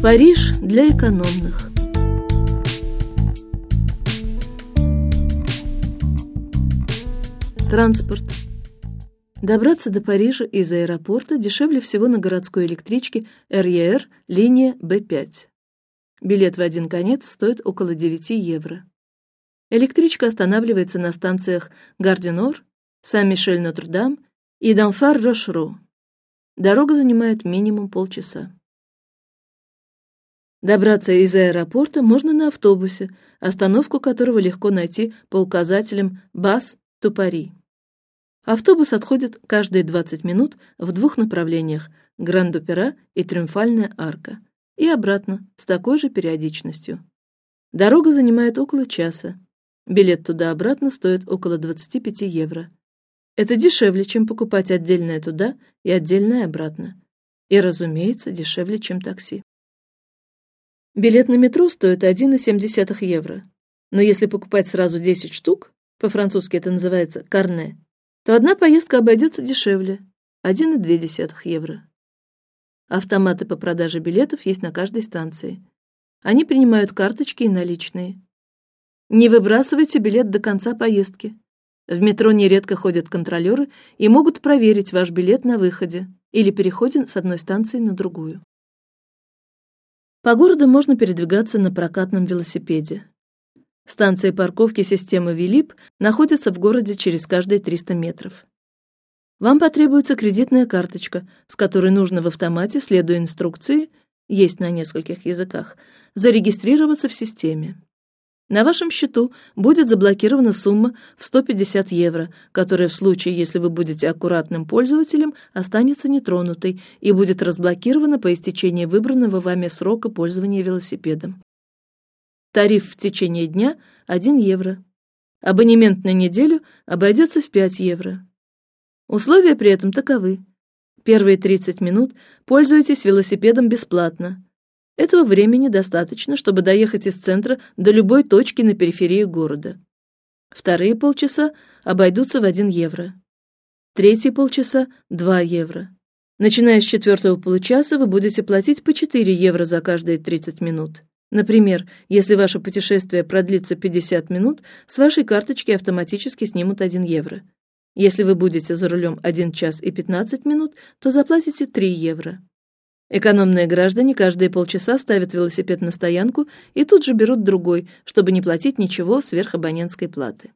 Париж для экономных. Транспорт. Добраться до Парижа из аэропорта дешевле всего на городской электричке РЕР линия Б5. Билет в один конец стоит около 9 евро. Электричка останавливается на станциях Гарденор, Сан-Мишель-Нотр-Дам и Данфар-Рошру. Дорога занимает минимум полчаса. Добраться из аэропорта можно на автобусе, остановку которого легко найти по указателям Бас Тупари. Автобус отходит каждые 20 минут в двух направлениях: Гранд-Опера и Триумфальная арка, и обратно с такой же периодичностью. Дорога занимает около часа. Билет туда-обратно стоит около 25 евро. Это дешевле, чем покупать отдельное туда и отдельное обратно, и, разумеется, дешевле, чем такси. Билет на метро стоит 1,7 евро, но если покупать сразу 10 штук, по-французски это называется карне, то одна поездка обойдется дешевле, 1,2 евро. Автоматы по продаже билетов есть на каждой станции. Они принимают карточки и наличные. Не выбрасывайте билет до конца поездки. В метро нередко ходят контролеры и могут проверить ваш билет на выходе или переходе с одной станции на другую. По городу можно передвигаться на прокатном велосипеде. Станция парковки системы Вилип находится в городе через каждые 300 метров. Вам потребуется кредитная карточка, с которой нужно в автомате, следуя инструкции, есть на нескольких языках, зарегистрироваться в системе. На вашем счету будет заблокирована сумма в 150 евро, которая в случае, если вы будете аккуратным пользователем, останется нетронутой и будет разблокирована по истечении выбранного вами срока пользования велосипедом. Тариф в течение дня 1 евро. Абонемент на неделю обойдется в 5 евро. Условия при этом таковы: первые 30 минут пользуйтесь велосипедом бесплатно, этого времени достаточно, чтобы доехать из центра до любой точки на периферии города. Вторые полчаса обойдутся в один евро. Третьи полчаса два евро. Начиная с четвертого получаса вы будете платить по 4 евро за каждые 30 минут. Например, если ваше путешествие продлится 50 минут, с вашей карточки автоматически снимут 1 евро. Если вы будете за рулем 1 час и 15 минут, то заплатите 3 евро. Экономные граждане каждые полчаса ставят велосипед на стоянку и тут же берут другой, чтобы не платить ничего сверх абонентской платы.